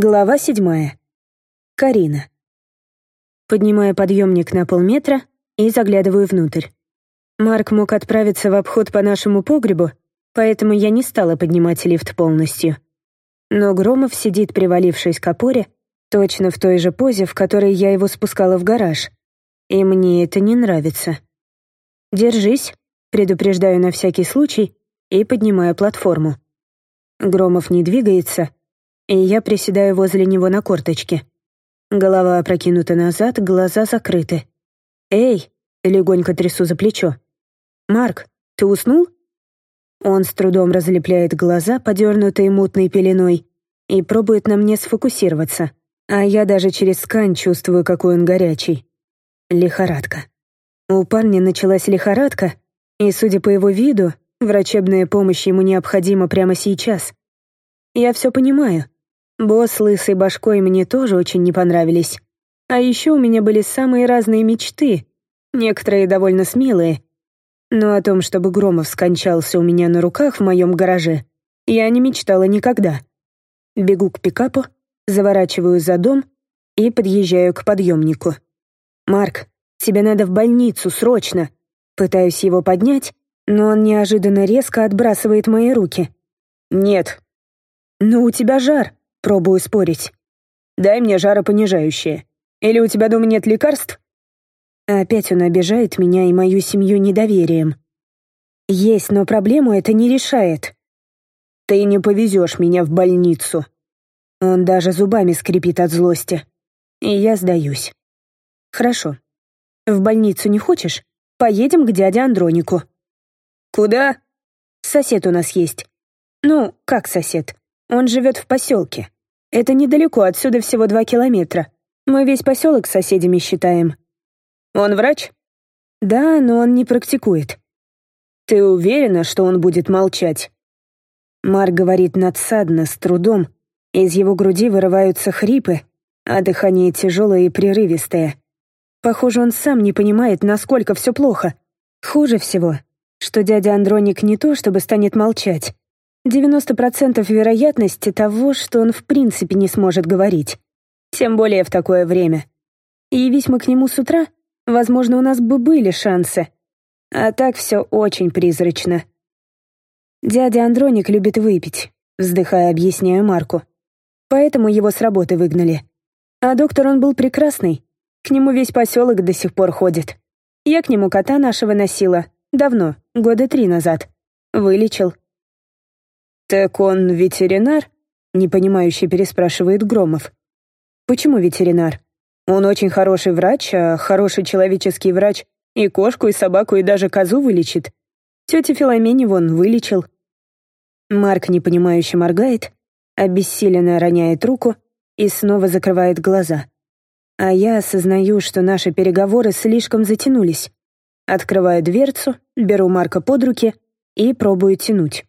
Глава седьмая. Карина. Поднимаю подъемник на полметра и заглядываю внутрь. Марк мог отправиться в обход по нашему погребу, поэтому я не стала поднимать лифт полностью. Но Громов сидит, привалившись к опоре, точно в той же позе, в которой я его спускала в гараж. И мне это не нравится. «Держись», — предупреждаю на всякий случай и поднимаю платформу. Громов не двигается — и я приседаю возле него на корточке. Голова опрокинута назад, глаза закрыты. «Эй!» — легонько трясу за плечо. «Марк, ты уснул?» Он с трудом разлепляет глаза, подернутые мутной пеленой, и пробует на мне сфокусироваться, а я даже через скан чувствую, какой он горячий. Лихорадка. У парня началась лихорадка, и, судя по его виду, врачебная помощь ему необходима прямо сейчас. Я все понимаю. Босс с лысой башкой мне тоже очень не понравились. А еще у меня были самые разные мечты, некоторые довольно смелые. Но о том, чтобы Громов скончался у меня на руках в моем гараже, я не мечтала никогда. Бегу к пикапу, заворачиваю за дом и подъезжаю к подъемнику. «Марк, тебе надо в больницу, срочно!» Пытаюсь его поднять, но он неожиданно резко отбрасывает мои руки. «Нет». «Ну, у тебя жар. Пробую спорить. «Дай мне жаропонижающее. Или у тебя дома нет лекарств?» Опять он обижает меня и мою семью недоверием. Есть, но проблему это не решает. Ты не повезешь меня в больницу. Он даже зубами скрипит от злости. И я сдаюсь. Хорошо. В больницу не хочешь? Поедем к дяде Андронику. Куда? Сосед у нас есть. Ну, как сосед? Он живет в поселке. Это недалеко, отсюда всего два километра. Мы весь поселок с соседями считаем. Он врач? Да, но он не практикует. Ты уверена, что он будет молчать? Марк говорит надсадно, с трудом. Из его груди вырываются хрипы, а дыхание тяжелое и прерывистое. Похоже, он сам не понимает, насколько все плохо. Хуже всего, что дядя Андроник не то чтобы станет молчать, 90% вероятности того, что он в принципе не сможет говорить. Тем более в такое время. Явись мы к нему с утра, возможно, у нас бы были шансы. А так все очень призрачно. Дядя Андроник любит выпить, вздыхая, объясняю Марку. Поэтому его с работы выгнали. А доктор он был прекрасный. К нему весь поселок до сих пор ходит. Я к нему кота нашего носила. Давно, года три назад. Вылечил. «Так он ветеринар?» — непонимающе переспрашивает Громов. «Почему ветеринар? Он очень хороший врач, а хороший человеческий врач и кошку, и собаку, и даже козу вылечит. Тетя Филомене вон вылечил». Марк непонимающе моргает, обессиленно роняет руку и снова закрывает глаза. А я осознаю, что наши переговоры слишком затянулись. Открываю дверцу, беру Марка под руки и пробую тянуть.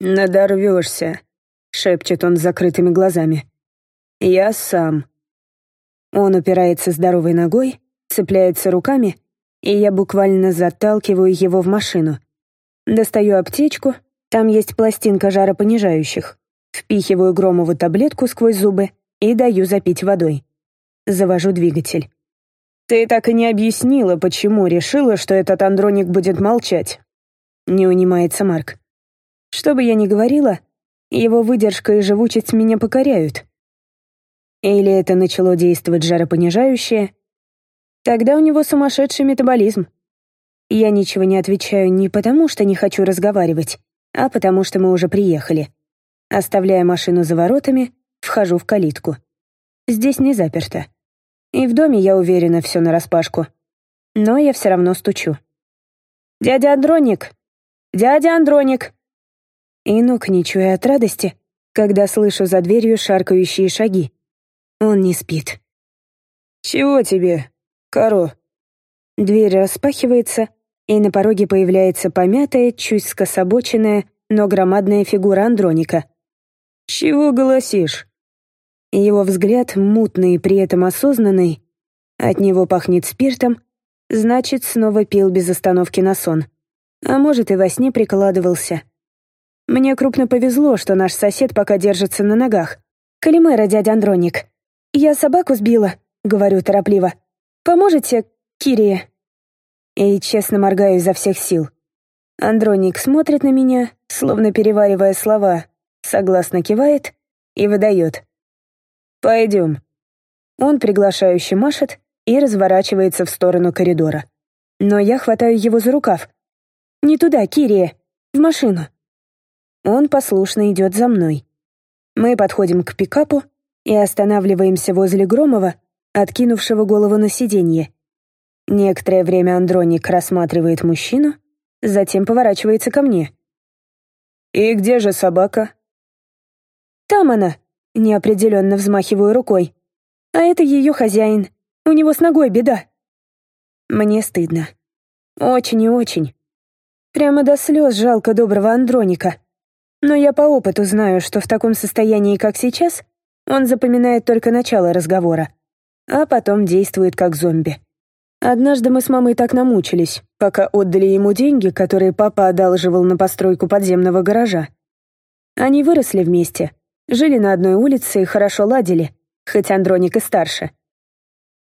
«Надорвешься», — шепчет он с закрытыми глазами. «Я сам». Он упирается здоровой ногой, цепляется руками, и я буквально заталкиваю его в машину. Достаю аптечку, там есть пластинка жаропонижающих. Впихиваю Громову таблетку сквозь зубы и даю запить водой. Завожу двигатель. «Ты так и не объяснила, почему решила, что этот Андроник будет молчать», — не унимается Марк. Что бы я ни говорила, его выдержка и живучесть меня покоряют. Или это начало действовать жаропонижающее? Тогда у него сумасшедший метаболизм. Я ничего не отвечаю не потому, что не хочу разговаривать, а потому что мы уже приехали. Оставляя машину за воротами, вхожу в калитку. Здесь не заперто. И в доме, я уверена, все нараспашку. Но я все равно стучу. «Дядя Андроник! Дядя Андроник!» И ног не чуя от радости, когда слышу за дверью шаркающие шаги. Он не спит. «Чего тебе, Каро?» Дверь распахивается, и на пороге появляется помятая, чуть скособоченная, но громадная фигура Андроника. «Чего голосишь?» Его взгляд, мутный и при этом осознанный, от него пахнет спиртом, значит, снова пил без остановки на сон. А может, и во сне прикладывался. Мне крупно повезло, что наш сосед пока держится на ногах, «Калимера, дядя Андроник. Я собаку сбила», — говорю торопливо. «Поможете, Кирия?» И честно моргаю изо всех сил. Андроник смотрит на меня, словно переваривая слова, согласно кивает и выдает. «Пойдем». Он приглашающе машет и разворачивается в сторону коридора. Но я хватаю его за рукав. «Не туда, Кирия! В машину!» Он послушно идет за мной. Мы подходим к пикапу и останавливаемся возле Громова, откинувшего голову на сиденье. Некоторое время Андроник рассматривает мужчину, затем поворачивается ко мне. «И где же собака?» «Там она!» — неопределенно взмахиваю рукой. «А это ее хозяин. У него с ногой беда». Мне стыдно. Очень и очень. Прямо до слез жалко доброго Андроника. Но я по опыту знаю, что в таком состоянии, как сейчас, он запоминает только начало разговора, а потом действует как зомби. Однажды мы с мамой так намучились, пока отдали ему деньги, которые папа одалживал на постройку подземного гаража. Они выросли вместе, жили на одной улице и хорошо ладили, хоть Андроник и старше.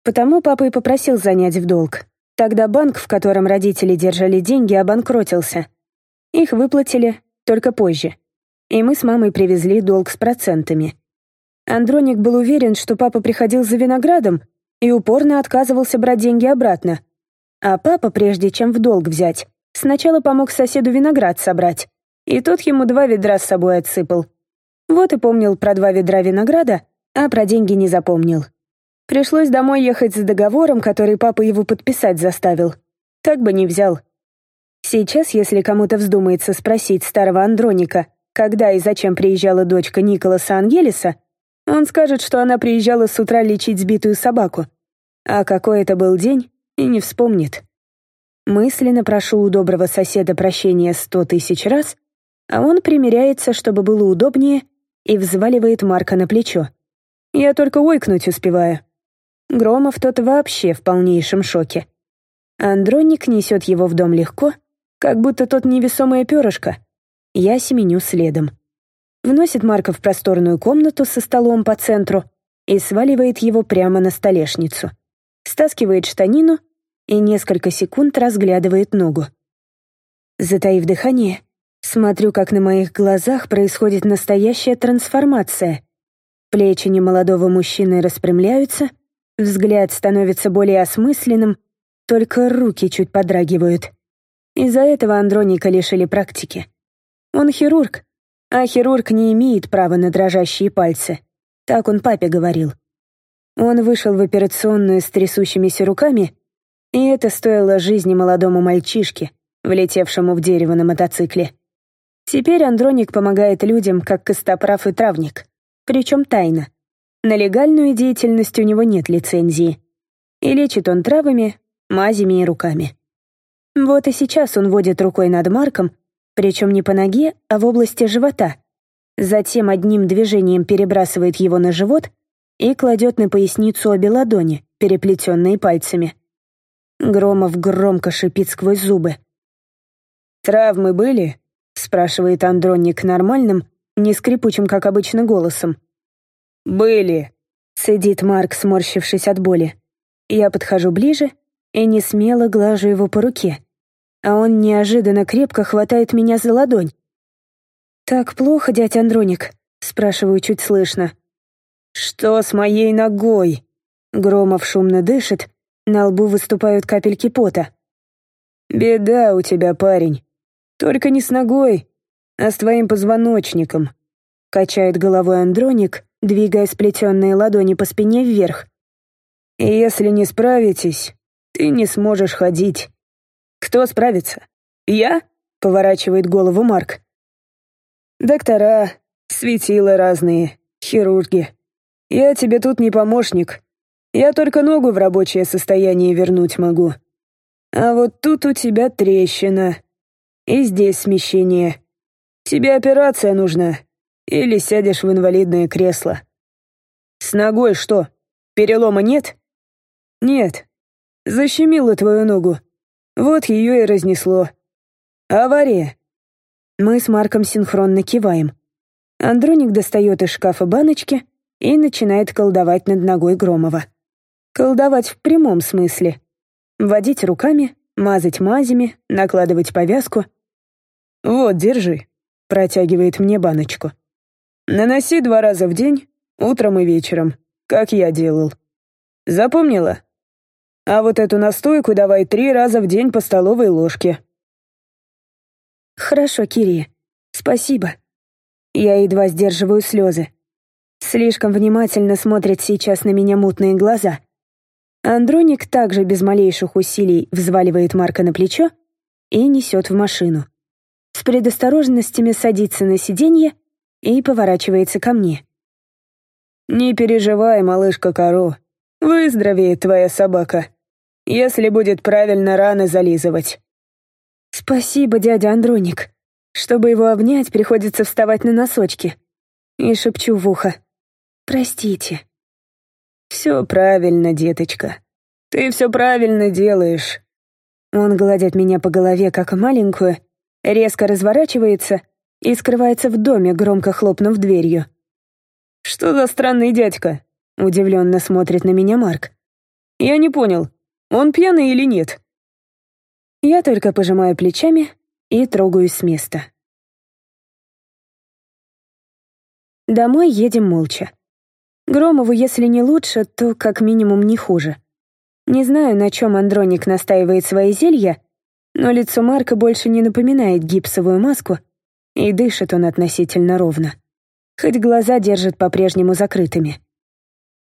Потому папа и попросил занять в долг. Тогда банк, в котором родители держали деньги, обанкротился. Их выплатили только позже. И мы с мамой привезли долг с процентами. Андроник был уверен, что папа приходил за виноградом и упорно отказывался брать деньги обратно. А папа, прежде чем в долг взять, сначала помог соседу виноград собрать, и тот ему два ведра с собой отсыпал. Вот и помнил про два ведра винограда, а про деньги не запомнил. Пришлось домой ехать с договором, который папа его подписать заставил. Так бы не взял. Сейчас, если кому-то вздумается спросить старого Андроника, когда и зачем приезжала дочка Николаса Ангелиса, он скажет, что она приезжала с утра лечить сбитую собаку. А какой это был день, и не вспомнит. Мысленно прошу у доброго соседа прощения сто тысяч раз, а он примиряется, чтобы было удобнее, и взваливает Марка на плечо. Я только ойкнуть успеваю. Громов тот вообще в полнейшем шоке. Андроник несет его в дом легко, как будто тот невесомое перышко. Я семеню следом. Вносит Марка в просторную комнату со столом по центру и сваливает его прямо на столешницу. Стаскивает штанину и несколько секунд разглядывает ногу. Затаив дыхание, смотрю, как на моих глазах происходит настоящая трансформация. Плечи немолодого мужчины распрямляются, Взгляд становится более осмысленным, только руки чуть подрагивают. Из-за этого Андроника лишили практики. Он хирург, а хирург не имеет права на дрожащие пальцы. Так он папе говорил. Он вышел в операционную с трясущимися руками, и это стоило жизни молодому мальчишке, влетевшему в дерево на мотоцикле. Теперь Андроник помогает людям, как костоправ и травник, причем тайно. На легальную деятельность у него нет лицензии. И лечит он травами, мазями и руками. Вот и сейчас он водит рукой над Марком, причем не по ноге, а в области живота. Затем одним движением перебрасывает его на живот и кладет на поясницу обе ладони, переплетенные пальцами. Громов громко шипит сквозь зубы. «Травмы были?» — спрашивает Андронник нормальным, не скрипучим, как обычно, голосом. «Были», — цедит Марк, сморщившись от боли. Я подхожу ближе и не смело глажу его по руке, а он неожиданно крепко хватает меня за ладонь. «Так плохо, дядя Андроник?» — спрашиваю чуть слышно. «Что с моей ногой?» Громов шумно дышит, на лбу выступают капельки пота. «Беда у тебя, парень. Только не с ногой, а с твоим позвоночником», — качает головой Андроник, двигая сплетенные ладони по спине вверх. «Если не справитесь, ты не сможешь ходить». «Кто справится? Я?» — поворачивает голову Марк. «Доктора, светила разные, хирурги. Я тебе тут не помощник. Я только ногу в рабочее состояние вернуть могу. А вот тут у тебя трещина. И здесь смещение. Тебе операция нужна, или сядешь в инвалидное кресло. С ногой что, перелома нет? Нет. Защемило твою ногу. Вот ее и разнесло. Авария. Мы с Марком синхронно киваем. Андроник достает из шкафа баночки, и начинает колдовать над ногой Громова. Колдовать в прямом смысле. Водить руками, мазать мазями, накладывать повязку. «Вот, держи», — протягивает мне баночку. «Наноси два раза в день, утром и вечером, как я делал. Запомнила? А вот эту настойку давай три раза в день по столовой ложке». «Хорошо, Кирия. Спасибо». Я едва сдерживаю слезы. Слишком внимательно смотрят сейчас на меня мутные глаза. Андроник также без малейших усилий взваливает Марка на плечо и несет в машину. С предосторожностями садится на сиденье и поворачивается ко мне. «Не переживай, малышка Каро. Выздоровеет твоя собака, если будет правильно раны зализывать». «Спасибо, дядя Андроник. Чтобы его обнять, приходится вставать на носочки». И шепчу в ухо. «Простите». «Все правильно, деточка. Ты все правильно делаешь». Он гладит меня по голове, как маленькую, резко разворачивается и скрывается в доме, громко хлопнув дверью. «Что за странный дядька?» — удивленно смотрит на меня Марк. «Я не понял, он пьяный или нет?» Я только пожимаю плечами и трогаюсь с места. Домой едем молча. Громову, если не лучше, то как минимум не хуже. Не знаю, на чем Андроник настаивает свои зелья, но лицо Марка больше не напоминает гипсовую маску, и дышит он относительно ровно. Хоть глаза держит по-прежнему закрытыми.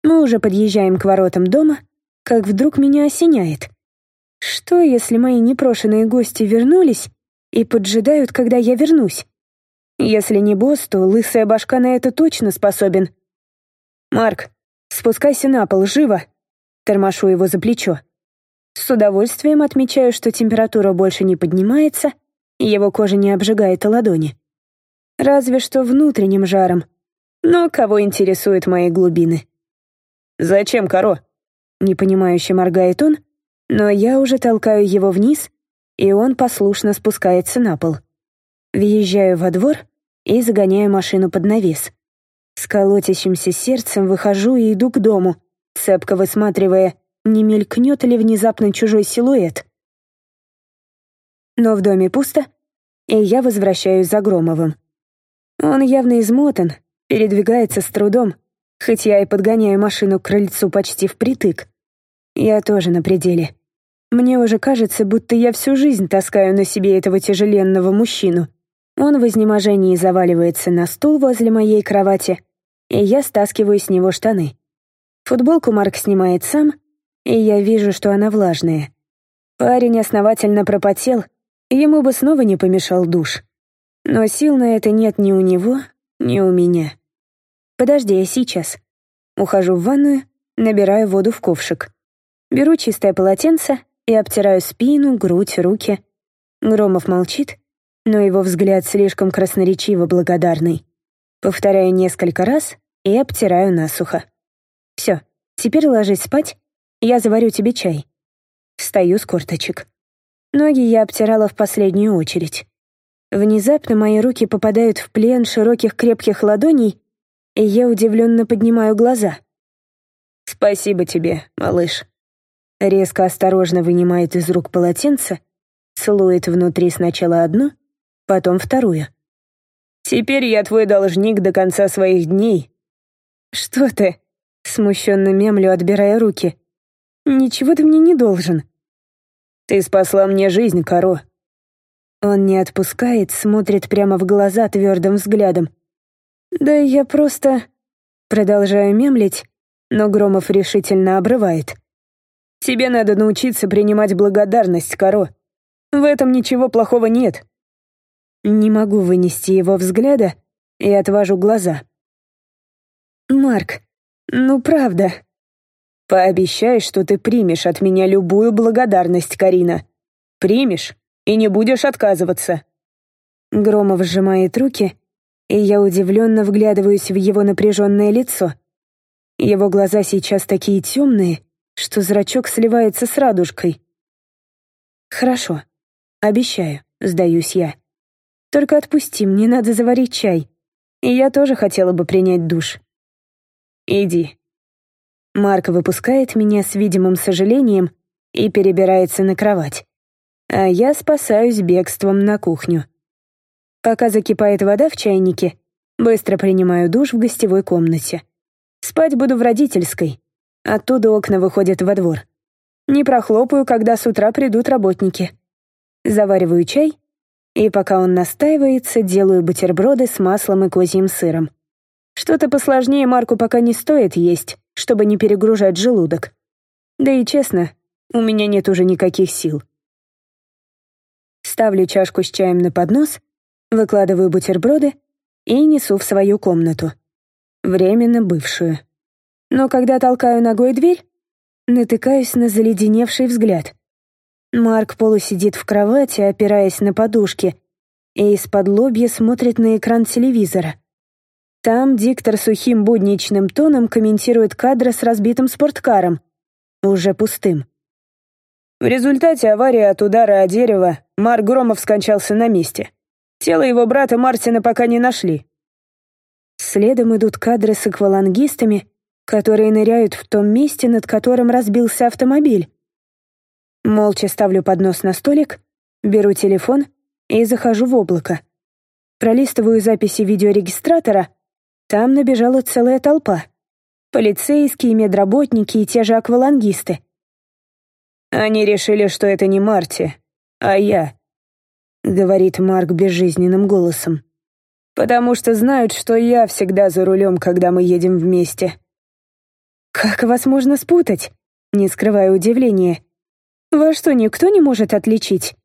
Мы уже подъезжаем к воротам дома, как вдруг меня осеняет. Что, если мои непрошенные гости вернулись и поджидают, когда я вернусь? Если не босс, то лысая башка на это точно способен. «Марк, спускайся на пол, живо!» Тормошу его за плечо. С удовольствием отмечаю, что температура больше не поднимается, и его кожа не обжигает ладони. Разве что внутренним жаром. Но кого интересуют мои глубины? «Зачем, Каро?» Непонимающе моргает он, но я уже толкаю его вниз, и он послушно спускается на пол. Въезжаю во двор и загоняю машину под навес. С колотящимся сердцем выхожу и иду к дому, цепко высматривая, не мелькнет ли внезапно чужой силуэт. Но в доме пусто, и я возвращаюсь за Громовым. Он явно измотан, передвигается с трудом, хоть я и подгоняю машину к крыльцу почти впритык. Я тоже на пределе. Мне уже кажется, будто я всю жизнь таскаю на себе этого тяжеленного мужчину. Он в изнеможении заваливается на стул возле моей кровати, и я стаскиваю с него штаны. Футболку Марк снимает сам, и я вижу, что она влажная. Парень основательно пропотел, ему бы снова не помешал душ. Но сил на это нет ни у него, ни у меня. Подожди, я сейчас. Ухожу в ванную, набираю воду в ковшик. Беру чистое полотенце и обтираю спину, грудь, руки. Громов молчит, но его взгляд слишком красноречиво благодарный. Повторяю несколько раз и обтираю насухо. Все, теперь ложись спать, я заварю тебе чай. Встаю с корточек. Ноги я обтирала в последнюю очередь. Внезапно мои руки попадают в плен широких крепких ладоней, я удивленно поднимаю глаза. «Спасибо тебе, малыш». Резко осторожно вынимает из рук полотенце, целует внутри сначала одну, потом вторую. «Теперь я твой должник до конца своих дней». «Что ты?» — смущенно мемлю, отбирая руки. «Ничего ты мне не должен». «Ты спасла мне жизнь, Каро». Он не отпускает, смотрит прямо в глаза твердым взглядом. «Да я просто...» Продолжаю мемлить, но Громов решительно обрывает. «Тебе надо научиться принимать благодарность, Каро. В этом ничего плохого нет. Не могу вынести его взгляда и отвожу глаза. «Марк, ну правда». «Пообещай, что ты примешь от меня любую благодарность, Карина. Примешь и не будешь отказываться». Громов сжимает руки, и я удивленно вглядываюсь в его напряженное лицо. Его глаза сейчас такие темные, что зрачок сливается с радужкой. «Хорошо, обещаю», — сдаюсь я. Только отпусти, мне надо заварить чай. И я тоже хотела бы принять душ. Иди». Марк выпускает меня с видимым сожалением и перебирается на кровать. А я спасаюсь бегством на кухню. Пока закипает вода в чайнике, быстро принимаю душ в гостевой комнате. Спать буду в родительской. Оттуда окна выходят во двор. Не прохлопаю, когда с утра придут работники. Завариваю чай, и пока он настаивается, делаю бутерброды с маслом и козьим сыром. Что-то посложнее Марку пока не стоит есть, чтобы не перегружать желудок. Да и честно, у меня нет уже никаких сил. Ставлю чашку с чаем на поднос, выкладываю бутерброды и несу в свою комнату. Временно бывшую. Но когда толкаю ногой дверь, натыкаюсь на заледеневший взгляд. Марк полусидит в кровати, опираясь на подушки, и из-под лобья смотрит на экран телевизора. Там диктор сухим будничным тоном комментирует кадры с разбитым спорткаром, уже пустым. В результате аварии от удара о дерево Марк Громов скончался на месте. Тело его брата Мартина пока не нашли. Следом идут кадры с аквалангистами, которые ныряют в том месте, над которым разбился автомобиль. Молча ставлю поднос на столик, беру телефон и захожу в облако. Пролистываю записи видеорегистратора, там набежала целая толпа. Полицейские, медработники и те же аквалангисты. Они решили, что это не Марти, а я, говорит Марк безжизненным голосом. Потому что знают, что я всегда за рулем, когда мы едем вместе. «Как вас можно спутать?» Не скрывая удивления. «Вас что, никто не может отличить?»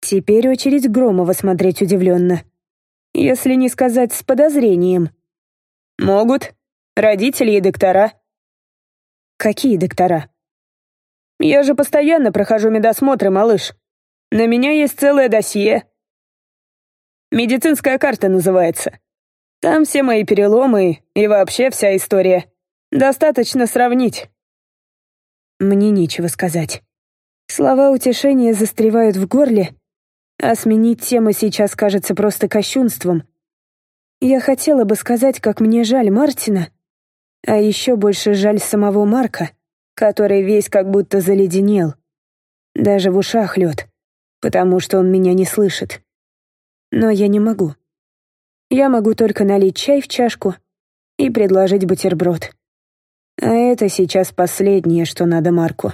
Теперь очередь Громова смотреть удивленно. Если не сказать с подозрением. «Могут. Родители и доктора». «Какие доктора?» «Я же постоянно прохожу медосмотры, малыш. На меня есть целое досье. Медицинская карта называется. Там все мои переломы и вообще вся история. Достаточно сравнить. Мне нечего сказать. Слова утешения застревают в горле, а сменить тему сейчас кажется просто кощунством. Я хотела бы сказать, как мне жаль Мартина, а еще больше жаль самого Марка, который весь как будто заледенел. Даже в ушах лед, потому что он меня не слышит. Но я не могу. Я могу только налить чай в чашку и предложить бутерброд. А это сейчас последнее, что надо Марку.